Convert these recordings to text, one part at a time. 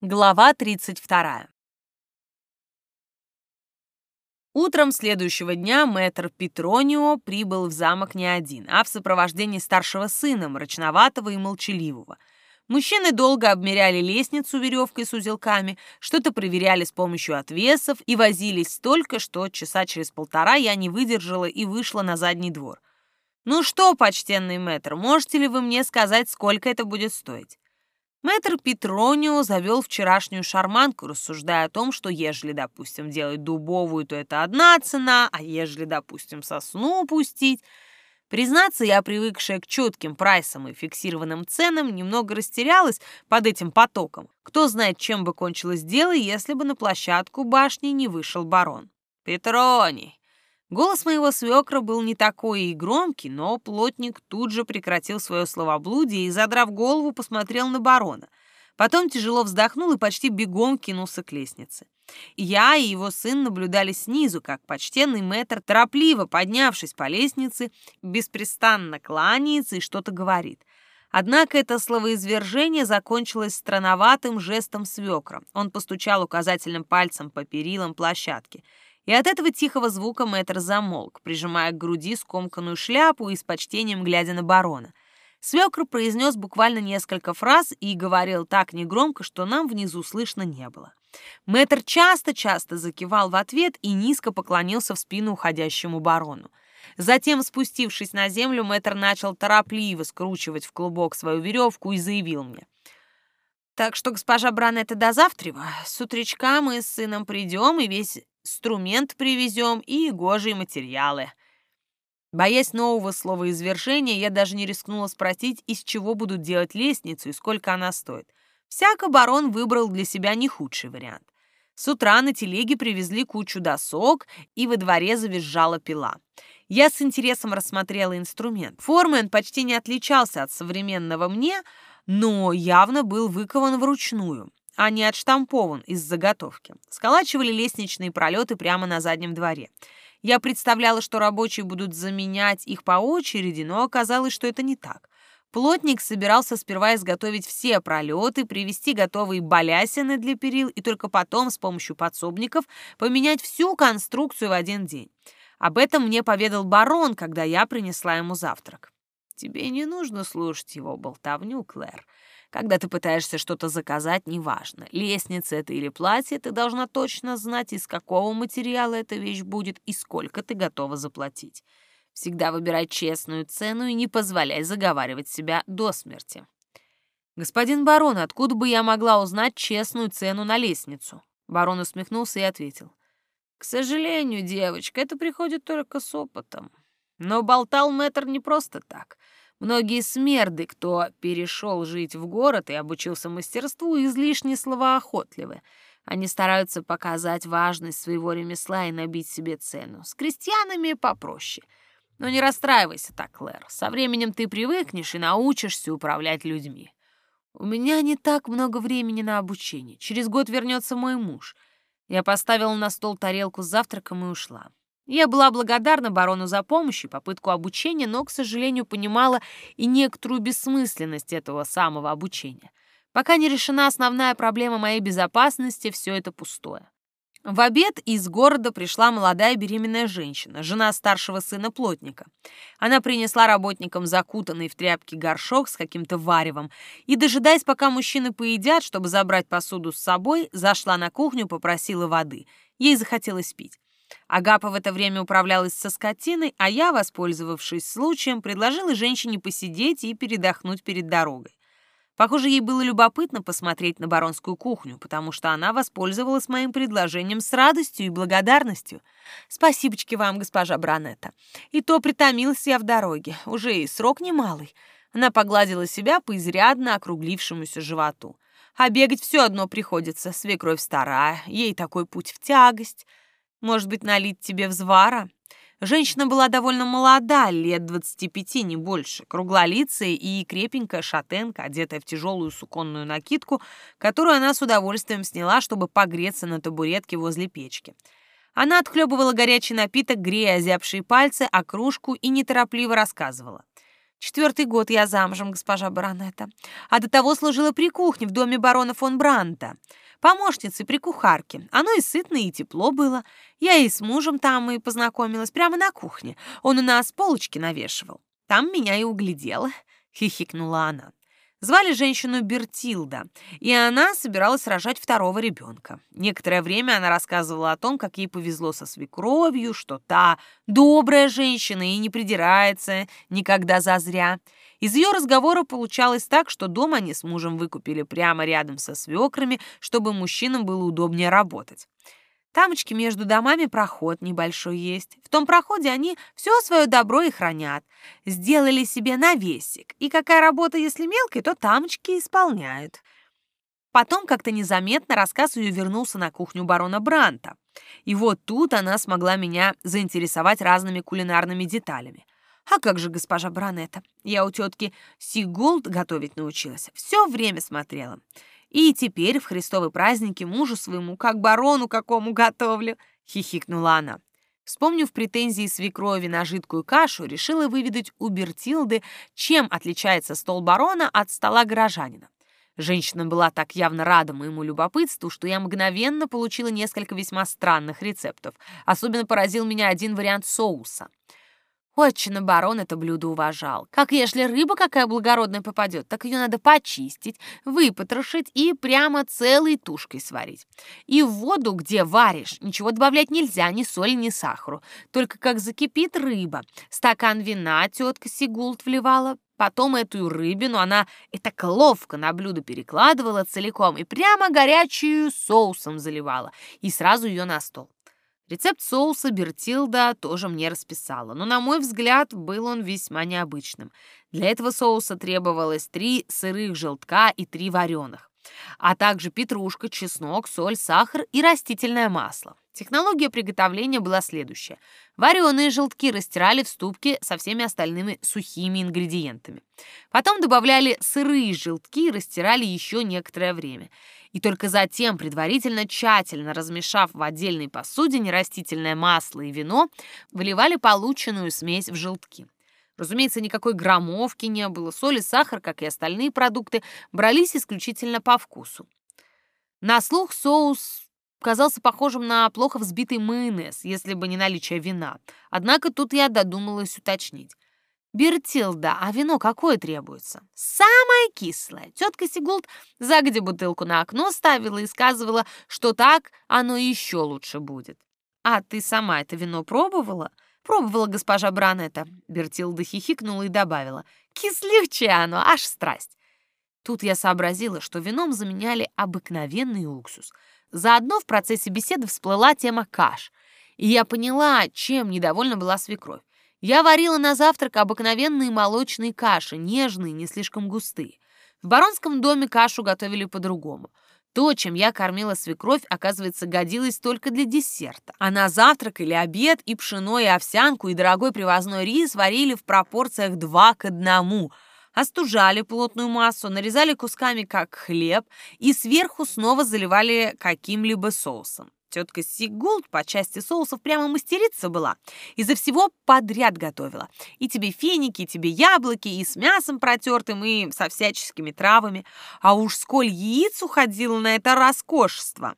Глава 32. Утром следующего дня мэтр Петронио прибыл в замок не один, а в сопровождении старшего сына, мрачноватого и молчаливого. Мужчины долго обмеряли лестницу веревкой с узелками, что-то проверяли с помощью отвесов и возились столько, что часа через полтора я не выдержала и вышла на задний двор. «Ну что, почтенный мэтр, можете ли вы мне сказать, сколько это будет стоить?» Мэтр Петронио завел вчерашнюю шарманку, рассуждая о том, что ежели, допустим, делать дубовую, то это одна цена, а ежели, допустим, сосну пустить... Признаться, я, привыкшая к четким прайсам и фиксированным ценам, немного растерялась под этим потоком. Кто знает, чем бы кончилось дело, если бы на площадку башни не вышел барон. «Петроний, Голос моего свекра был не такой и громкий, но плотник тут же прекратил свое словоблудие и, задрав голову, посмотрел на барона. Потом тяжело вздохнул и почти бегом кинулся к лестнице. Я и его сын наблюдали снизу, как почтенный мэтр, торопливо поднявшись по лестнице, беспрестанно кланяется и что-то говорит. Однако это словоизвержение закончилось странноватым жестом свекра. Он постучал указательным пальцем по перилам площадки — и от этого тихого звука мэтр замолк, прижимая к груди скомканную шляпу и с почтением глядя на барона. Свекр произнес буквально несколько фраз и говорил так негромко, что нам внизу слышно не было. Мэтр часто-часто закивал в ответ и низко поклонился в спину уходящему барону. Затем, спустившись на землю, мэтр начал торопливо скручивать в клубок свою веревку и заявил мне. «Так что, госпожа Бранетта, до завтра. С утречка мы с сыном придем и весь инструмент привезем и гожие материалы. Боясь нового слова извержения, я даже не рискнула спросить, из чего будут делать лестницу и сколько она стоит. Всяко барон выбрал для себя не худший вариант. С утра на телеге привезли кучу досок, и во дворе завизжала пила. Я с интересом рассмотрела инструмент. Формой он почти не отличался от современного мне, но явно был выкован вручную а не отштампован из заготовки. Сколачивали лестничные пролеты прямо на заднем дворе. Я представляла, что рабочие будут заменять их по очереди, но оказалось, что это не так. Плотник собирался сперва изготовить все пролеты, привести готовые балясины для перил и только потом с помощью подсобников поменять всю конструкцию в один день. Об этом мне поведал барон, когда я принесла ему завтрак. «Тебе не нужно слушать его болтовню, Клэр. Когда ты пытаешься что-то заказать, неважно, лестница это или платье, ты должна точно знать, из какого материала эта вещь будет и сколько ты готова заплатить. Всегда выбирай честную цену и не позволяй заговаривать себя до смерти. «Господин барон, откуда бы я могла узнать честную цену на лестницу?» Барон усмехнулся и ответил. «К сожалению, девочка, это приходит только с опытом. Но болтал мэтр не просто так. Многие смерды, кто перешел жить в город и обучился мастерству, излишне словоохотливы. Они стараются показать важность своего ремесла и набить себе цену. С крестьянами попроще. Но не расстраивайся так, Клэр. Со временем ты привыкнешь и научишься управлять людьми. У меня не так много времени на обучение. Через год вернется мой муж. Я поставила на стол тарелку с завтраком и ушла. Я была благодарна барону за помощь и попытку обучения, но, к сожалению, понимала и некоторую бессмысленность этого самого обучения. Пока не решена основная проблема моей безопасности, все это пустое. В обед из города пришла молодая беременная женщина, жена старшего сына плотника. Она принесла работникам закутанный в тряпки горшок с каким-то варевом и, дожидаясь, пока мужчины поедят, чтобы забрать посуду с собой, зашла на кухню, попросила воды. Ей захотелось пить. Агапа в это время управлялась со скотиной, а я, воспользовавшись случаем, предложила женщине посидеть и передохнуть перед дорогой. Похоже, ей было любопытно посмотреть на баронскую кухню, потому что она воспользовалась моим предложением с радостью и благодарностью. Спасибочки вам, госпожа Бранетта. И то притомилась я в дороге, уже и срок немалый. Она погладила себя по изрядно округлившемуся животу. А бегать все одно приходится, свекровь старая, ей такой путь в тягость. Может быть, налить тебе взвара? Женщина была довольно молода, лет двадцати пяти, не больше, круглолицая и крепенькая шатенка, одетая в тяжелую суконную накидку, которую она с удовольствием сняла, чтобы погреться на табуретке возле печки. Она отхлебывала горячий напиток, грея озябшие пальцы, а кружку и неторопливо рассказывала. Четвертый год я замужем, госпожа баронета. А до того служила при кухне в доме барона фон Бранта. Помощницей при кухарке. Оно и сытно, и тепло было. Я и с мужем там и познакомилась прямо на кухне. Он у нас полочки навешивал. Там меня и углядела, хихикнула она. Звали женщину Бертилда, и она собиралась рожать второго ребенка. Некоторое время она рассказывала о том, как ей повезло со свекровью, что та добрая женщина и не придирается никогда зазря. Из ее разговора получалось так, что дом они с мужем выкупили прямо рядом со свекрами, чтобы мужчинам было удобнее работать. Тамочки между домами проход небольшой есть. В том проходе они все свое добро и хранят. Сделали себе навесик. И какая работа, если мелкая, то тамочки исполняют. Потом как-то незаметно рассказ ее вернулся на кухню барона Бранта. И вот тут она смогла меня заинтересовать разными кулинарными деталями. А как же госпожа Бранета? Я у тетки Сигулд готовить научилась. Все время смотрела. И теперь в христовые праздники мужу своему, как барону какому готовлю, хихикнула она. Вспомнив претензии свекрови на жидкую кашу, решила выведать у Бертилды, чем отличается стол барона от стола горожанина. Женщина была так явно рада моему любопытству, что я мгновенно получила несколько весьма странных рецептов. Особенно поразил меня один вариант соуса — Отчина барон это блюдо уважал. Как если рыба какая благородная попадет, так ее надо почистить, выпотрошить и прямо целой тушкой сварить. И в воду, где варишь, ничего добавлять нельзя, ни соли, ни сахару. Только как закипит рыба. Стакан вина тетка Сигулт вливала, Потом эту рыбину она это ловко на блюдо перекладывала целиком и прямо горячую соусом заливала, и сразу ее на стол. Рецепт соуса Бертилда тоже мне расписала, но, на мой взгляд, был он весьма необычным. Для этого соуса требовалось три сырых желтка и три вареных, а также петрушка, чеснок, соль, сахар и растительное масло. Технология приготовления была следующая. Вареные желтки растирали в ступке со всеми остальными сухими ингредиентами. Потом добавляли сырые желтки и растирали еще некоторое время – и только затем, предварительно тщательно размешав в отдельной посудине растительное масло и вино, выливали полученную смесь в желтки. Разумеется, никакой граммовки не было, соль и сахар, как и остальные продукты, брались исключительно по вкусу. На слух соус казался похожим на плохо взбитый майонез, если бы не наличие вина. Однако тут я додумалась уточнить. Бертилда, а вино какое требуется? Самое кислое. Тетка Сигулд загоди бутылку на окно ставила и сказывала, что так оно еще лучше будет. А ты сама это вино пробовала? Пробовала госпожа Бранета. Бертилда хихикнула и добавила. Кислючее оно, аж страсть. Тут я сообразила, что вином заменяли обыкновенный уксус. Заодно в процессе беседы всплыла тема каш. И я поняла, чем недовольна была свекровь. Я варила на завтрак обыкновенные молочные каши, нежные, не слишком густые. В баронском доме кашу готовили по-другому. То, чем я кормила свекровь, оказывается, годилось только для десерта. А на завтрак или обед и пшено, и овсянку, и дорогой привозной рис варили в пропорциях два к одному. Остужали плотную массу, нарезали кусками, как хлеб, и сверху снова заливали каким-либо соусом. Тетка Сигулд по части соусов прямо мастерица была. Из-за всего подряд готовила. И тебе финики, и тебе яблоки, и с мясом протертым, и со всяческими травами. А уж сколь яиц уходило на это роскошество.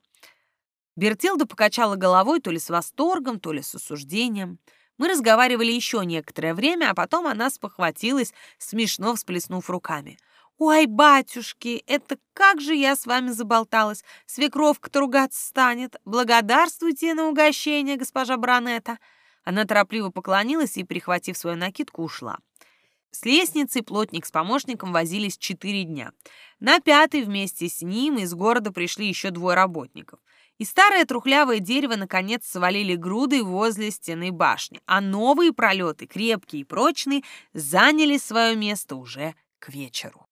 Бертилда покачала головой то ли с восторгом, то ли с осуждением. Мы разговаривали еще некоторое время, а потом она спохватилась, смешно всплеснув руками — «Ой, батюшки, это как же я с вами заболталась! Свекровка-то ругаться станет! Благодарствуйте на угощение, госпожа Бранета!» Она торопливо поклонилась и, прихватив свою накидку, ушла. С лестницей плотник с помощником возились четыре дня. На пятый вместе с ним из города пришли еще двое работников. И старое трухлявое дерево, наконец, свалили грудой возле стены башни, а новые пролеты, крепкие и прочные, заняли свое место уже к вечеру.